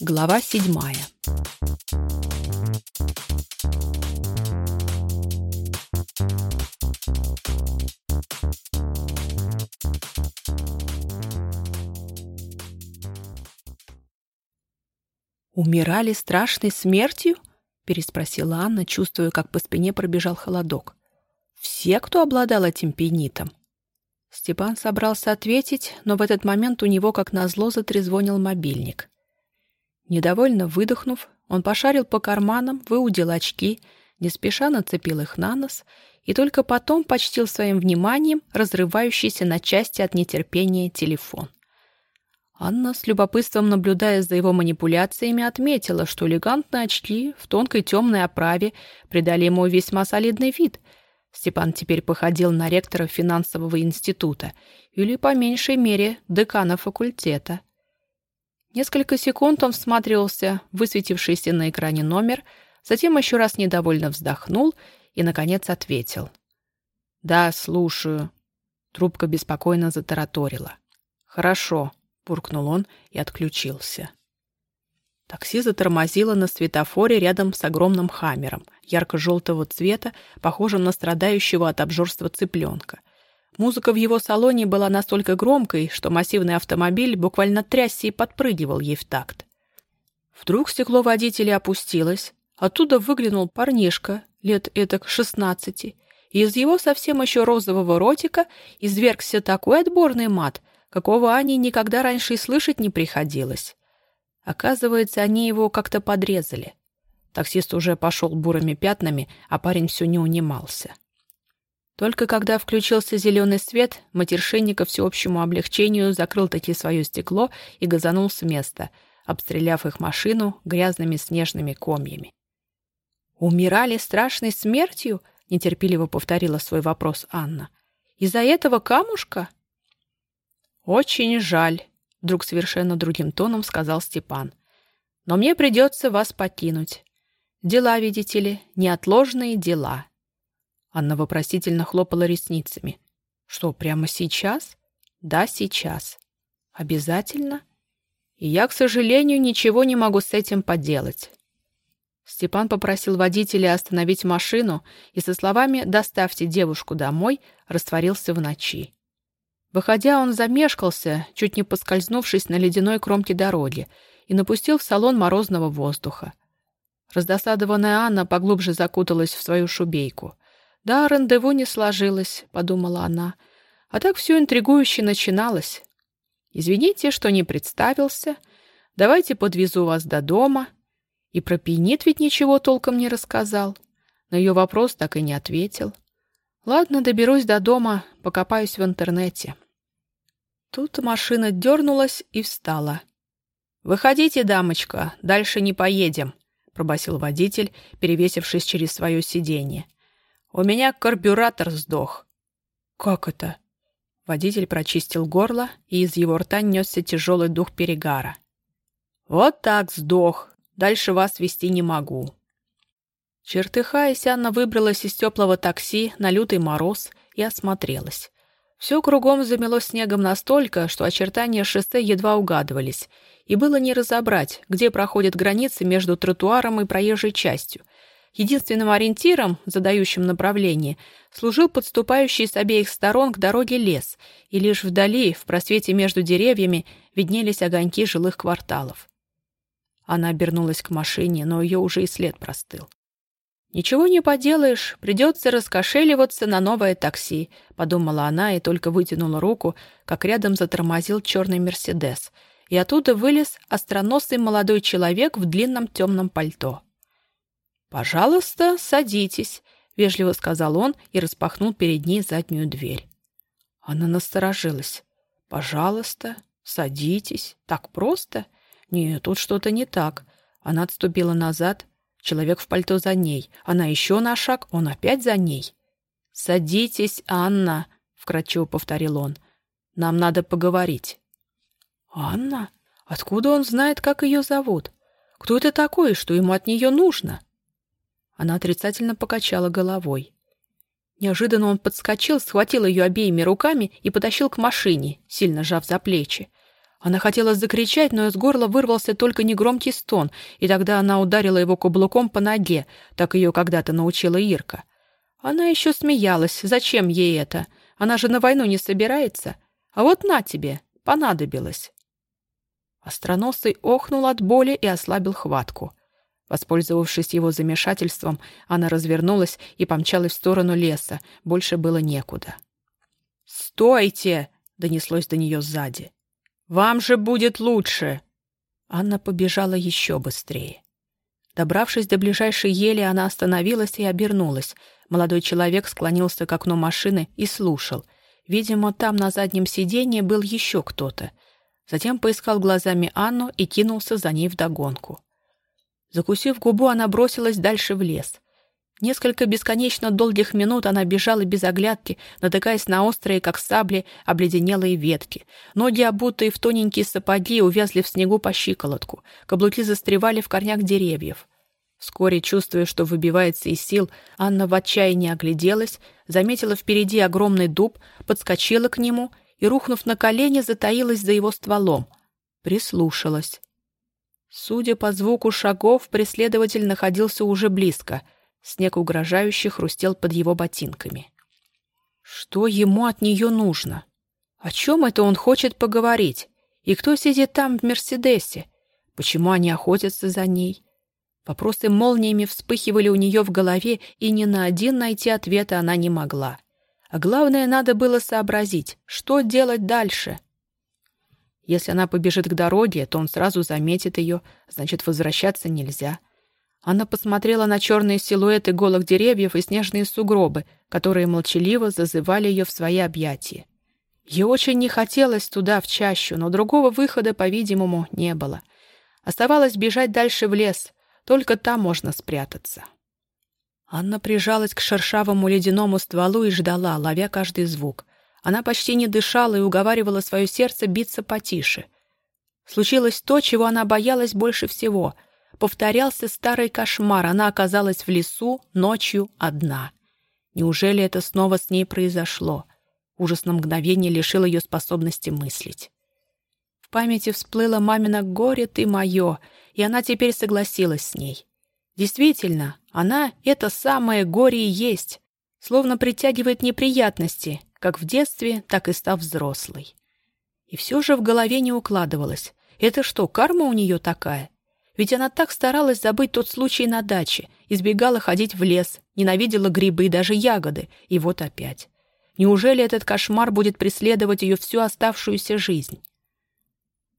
Глава седьмая. «Умирали страшной смертью?» — переспросила Анна, чувствуя, как по спине пробежал холодок. «Все, кто обладал этим пенитом?» Степан собрался ответить, но в этот момент у него, как назло, затрезвонил мобильник. Недовольно выдохнув, он пошарил по карманам, выудил очки, не спеша нацепил их на нос и только потом почтил своим вниманием разрывающийся на части от нетерпения телефон. Анна, с любопытством наблюдая за его манипуляциями, отметила, что элегантные очки в тонкой темной оправе придали ему весьма солидный вид — Степан теперь походил на ректора финансового института или, по меньшей мере, декана факультета. Несколько секунд он всматривался в высветившийся на экране номер, затем еще раз недовольно вздохнул и, наконец, ответил. «Да, слушаю». Трубка беспокойно затараторила. «Хорошо», — буркнул он и отключился. Такси затормозило на светофоре рядом с огромным хаммером, ярко-желтого цвета, похожим на страдающего от обжорства цыпленка. Музыка в его салоне была настолько громкой, что массивный автомобиль буквально трясся и подпрыгивал ей в такт. Вдруг стекло водителя опустилось, оттуда выглянул парнишка, лет этак шестнадцати, и из его совсем еще розового ротика извергся такой отборный мат, какого Ане никогда раньше и слышать не приходилось. Оказывается, они его как-то подрезали. Таксист уже пошел бурыми пятнами, а парень все не унимался. Только когда включился зеленый свет, матершинник ко всеобщему облегчению закрыл таки свое стекло и газанул с места, обстреляв их машину грязными снежными комьями. «Умирали страшной смертью?» — нетерпеливо повторила свой вопрос Анна. «Из-за этого камушка?» «Очень жаль», Вдруг совершенно другим тоном сказал Степан. «Но мне придется вас покинуть. Дела, видите ли, неотложные дела». Анна вопросительно хлопала ресницами. «Что, прямо сейчас?» «Да, сейчас». «Обязательно?» «И я, к сожалению, ничего не могу с этим поделать». Степан попросил водителя остановить машину и со словами «доставьте девушку домой» растворился в ночи. Выходя, он замешкался, чуть не поскользнувшись на ледяной кромке дороги, и напустил в салон морозного воздуха. Раздосадованная Анна поглубже закуталась в свою шубейку. «Да, рандеву не сложилось», — подумала она. «А так все интригующе начиналось. Извините, что не представился. Давайте подвезу вас до дома». И про пенит ведь ничего толком не рассказал. На ее вопрос так и не ответил. «Ладно, доберусь до дома, покопаюсь в интернете». Тут машина дернулась и встала. «Выходите, дамочка, дальше не поедем», — пробасил водитель, перевесившись через свое сиденье. «У меня карбюратор сдох». «Как это?» Водитель прочистил горло, и из его рта несся тяжелый дух перегара. «Вот так сдох. Дальше вас вести не могу». Чертыхаясь, Анна выбралась из теплого такси на лютый мороз и осмотрелась. Все кругом замело снегом настолько, что очертания шоссе едва угадывались, и было не разобрать, где проходят границы между тротуаром и проезжей частью. Единственным ориентиром, задающим направление, служил подступающий с обеих сторон к дороге лес, и лишь вдали, в просвете между деревьями, виднелись огоньки жилых кварталов. Она обернулась к машине, но ее уже и след простыл. «Ничего не поделаешь, придется раскошеливаться на новое такси», — подумала она и только вытянула руку, как рядом затормозил черный «Мерседес», и оттуда вылез остроносый молодой человек в длинном темном пальто. «Пожалуйста, садитесь», — вежливо сказал он и распахнул перед ней заднюю дверь. Она насторожилась. «Пожалуйста, садитесь. Так просто? Нет, тут что-то не так». Она отступила назад, Человек в пальто за ней. Она еще на шаг, он опять за ней. «Садитесь, Анна», — вкратчиво повторил он. «Нам надо поговорить». «Анна? Откуда он знает, как ее зовут? Кто это такой, что ему от нее нужно?» Она отрицательно покачала головой. Неожиданно он подскочил, схватил ее обеими руками и потащил к машине, сильно сжав за плечи. Она хотела закричать, но из горла вырвался только негромкий стон, и тогда она ударила его каблуком по ноге, так ее когда-то научила Ирка. Она еще смеялась. Зачем ей это? Она же на войну не собирается. А вот на тебе, понадобилось. Остроносый охнул от боли и ослабил хватку. Воспользовавшись его замешательством, она развернулась и помчалась в сторону леса. Больше было некуда. «Стойте!» — донеслось до нее сзади. «Вам же будет лучше!» Анна побежала еще быстрее. Добравшись до ближайшей ели, она остановилась и обернулась. Молодой человек склонился к окну машины и слушал. Видимо, там на заднем сиденье был еще кто-то. Затем поискал глазами Анну и кинулся за ней вдогонку. Закусив губу, она бросилась дальше в лес. Несколько бесконечно долгих минут она бежала без оглядки, натыкаясь на острые, как сабли, обледенелые ветки. Ноги, обутые в тоненькие сапоги, увязли в снегу по щиколотку. Каблуки застревали в корнях деревьев. Вскоре, чувствуя, что выбивается из сил, Анна в отчаянии огляделась, заметила впереди огромный дуб, подскочила к нему и, рухнув на колени, затаилась за его стволом. Прислушалась. Судя по звуку шагов, преследователь находился уже близко. Снег угрожающе хрустел под его ботинками. Что ему от нее нужно? О чем это он хочет поговорить? И кто сидит там в «Мерседесе»? Почему они охотятся за ней? Вопросы молниями вспыхивали у нее в голове, и ни на один найти ответа она не могла. А главное, надо было сообразить, что делать дальше. Если она побежит к дороге, то он сразу заметит ее, значит, возвращаться нельзя. Она посмотрела на черные силуэты голых деревьев и снежные сугробы, которые молчаливо зазывали ее в свои объятия. Ей очень не хотелось туда, в чащу, но другого выхода, по-видимому, не было. Оставалось бежать дальше в лес, только там можно спрятаться. Анна прижалась к шершавому ледяному стволу и ждала, ловя каждый звук. Она почти не дышала и уговаривала свое сердце биться потише. Случилось то, чего она боялась больше всего. Повторялся старый кошмар. Она оказалась в лесу ночью одна. Неужели это снова с ней произошло? Ужас на мгновение лишил ее способности мыслить. В памяти всплыло мамино «Горе ты мое», и она теперь согласилась с ней. Действительно, она — это самое горе и есть, словно притягивает неприятности, как в детстве, так и став взрослой. И все же в голове не укладывалось. Это что, карма у нее такая? Ведь она так старалась забыть тот случай на даче, избегала ходить в лес, ненавидела грибы и даже ягоды, и вот опять. Неужели этот кошмар будет преследовать ее всю оставшуюся жизнь?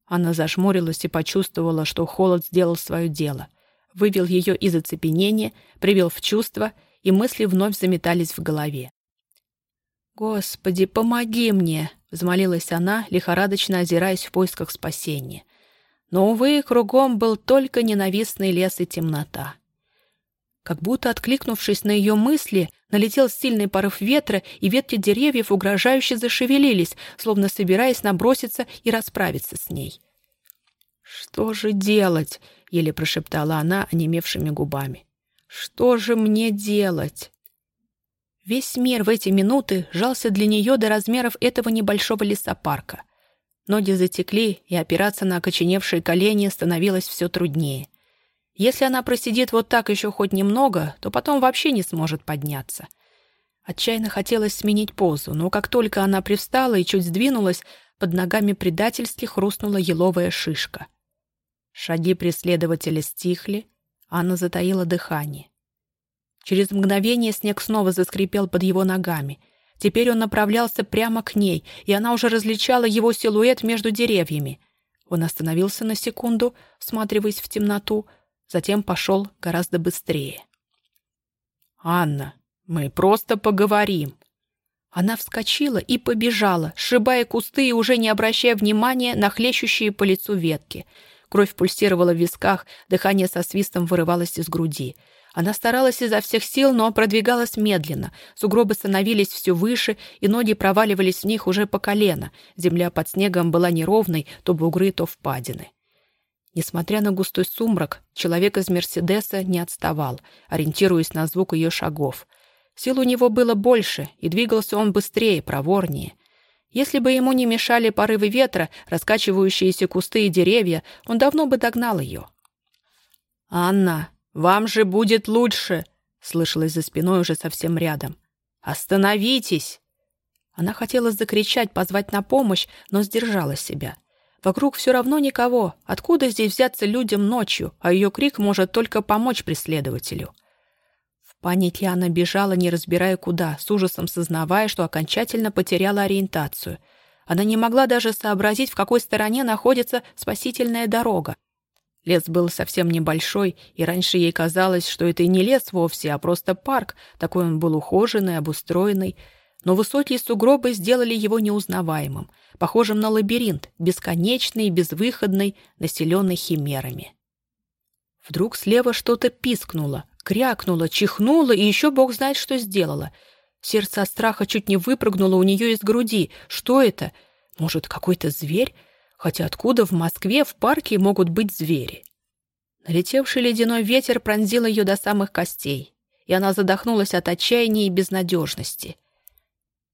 Она зажмурилась и почувствовала, что холод сделал свое дело. Вывел ее из оцепенения, привел в чувство, и мысли вновь заметались в голове. «Господи, помоги мне!» — взмолилась она, лихорадочно озираясь в поисках спасения. Но, увы, кругом был только ненавистный лес и темнота. Как будто, откликнувшись на ее мысли, налетел сильный порыв ветра, и ветки деревьев угрожающе зашевелились, словно собираясь наброситься и расправиться с ней. «Что же делать?» — еле прошептала она онемевшими губами. «Что же мне делать?» Весь мир в эти минуты жался для нее до размеров этого небольшого лесопарка. Ноги затекли, и опираться на окоченевшие колени становилось все труднее. Если она просидит вот так еще хоть немного, то потом вообще не сможет подняться. Отчаянно хотелось сменить позу, но как только она привстала и чуть сдвинулась, под ногами предательски хрустнула еловая шишка. Шаги преследователя стихли, Анна затаила дыхание. Через мгновение снег снова заскрипел под его ногами. Теперь он направлялся прямо к ней, и она уже различала его силуэт между деревьями. Он остановился на секунду, всматриваясь в темноту, затем пошел гораздо быстрее. «Анна, мы просто поговорим». Она вскочила и побежала, сшибая кусты и уже не обращая внимания на хлещущие по лицу ветки. Кровь пульсировала в висках, дыхание со свистом вырывалось из груди — она старалась изо всех сил, но продвигалась медленно. Сугробы становились все выше, и ноги проваливались в них уже по колено. Земля под снегом была неровной, то бугры, то впадины. Несмотря на густой сумрак, человек из «Мерседеса» не отставал, ориентируясь на звук ее шагов. Сил у него было больше, и двигался он быстрее, проворнее. Если бы ему не мешали порывы ветра, раскачивающиеся кусты и деревья, он давно бы догнал ее. «Анна, вам же будет лучше!» — слышалось за спиной уже совсем рядом. «Остановитесь!» Она хотела закричать, позвать на помощь, но сдержала себя. Вокруг все равно никого. Откуда здесь взяться людям ночью, а ее крик может только помочь преследователю? В панике она бежала, не разбирая куда, с ужасом сознавая, что окончательно потеряла ориентацию. Она не могла даже сообразить, в какой стороне находится спасительная дорога. Лес был совсем небольшой, и раньше ей казалось, что это и не лес вовсе, а просто парк. Такой он был ухоженный, обустроенный. Но высокие сугробы сделали его неузнаваемым, похожим на лабиринт, бесконечный безвыходный, населенный химерами. Вдруг слева что-то пискнуло, крякнуло, чихнуло, и еще бог знает, что сделало. Сердце от страха чуть не выпрыгнуло у нее из груди. Что это? Может, какой-то зверь? Хотя откуда в Москве в парке могут быть звери? Налетевший ледяной ветер пронзил ее до самых костей, и она задохнулась от отчаяния и безнадежности.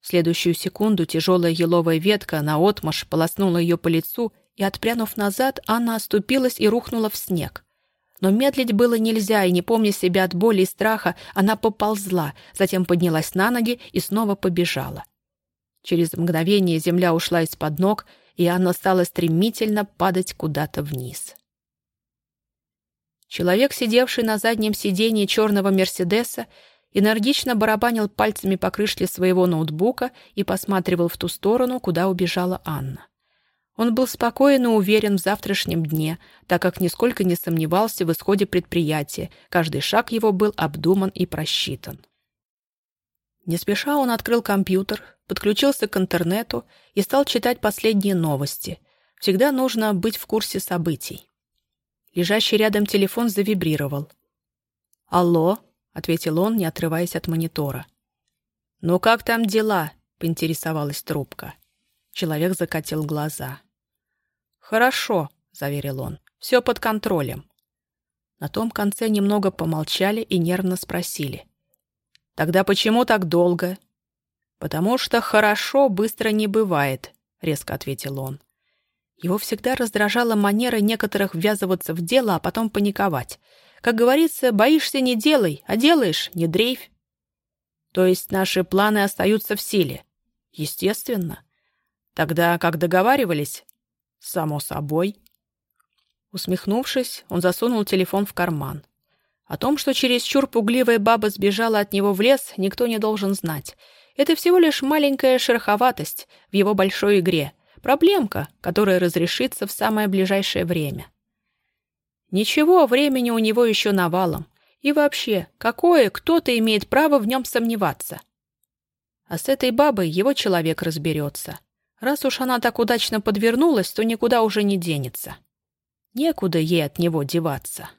В следующую секунду тяжелая еловая ветка наотмашь полоснула ее по лицу, и, отпрянув назад, Анна оступилась и рухнула в снег. Но медлить было нельзя, и, не помня себя от боли и страха, она поползла, затем поднялась на ноги и снова побежала. Через мгновение земля ушла из-под ног, и она стала стремительно падать куда-то вниз. Человек, сидевший на заднем сиденье черного «Мерседеса», энергично барабанил пальцами по крышке своего ноутбука и посматривал в ту сторону, куда убежала Анна. Он был спокоен и уверен в завтрашнем дне, так как нисколько не сомневался в исходе предприятия, каждый шаг его был обдуман и просчитан. Не спеша он открыл компьютер, подключился к интернету и стал читать последние новости. Всегда нужно быть в курсе событий. Лежащий рядом телефон завибрировал. «Алло», — ответил он, не отрываясь от монитора. «Ну как там дела?» — поинтересовалась трубка. Человек закатил глаза. «Хорошо», — заверил он, — «все под контролем». На том конце немного помолчали и нервно спросили. Тогда почему так долго? Потому что хорошо быстро не бывает, резко ответил он. Его всегда раздражала манера некоторых ввязываться в дело, а потом паниковать. Как говорится, боишься — не делай, а делаешь — не дрейфь. То есть наши планы остаются в силе? Естественно. Тогда как договаривались? Само собой. Усмехнувшись, он засунул телефон в карман. О том, что чересчур пугливая баба сбежала от него в лес, никто не должен знать. Это всего лишь маленькая шероховатость в его большой игре, проблемка, которая разрешится в самое ближайшее время. Ничего, времени у него еще навалом. И вообще, какое кто-то имеет право в нем сомневаться? А с этой бабой его человек разберется. Раз уж она так удачно подвернулась, то никуда уже не денется. Некуда ей от него деваться.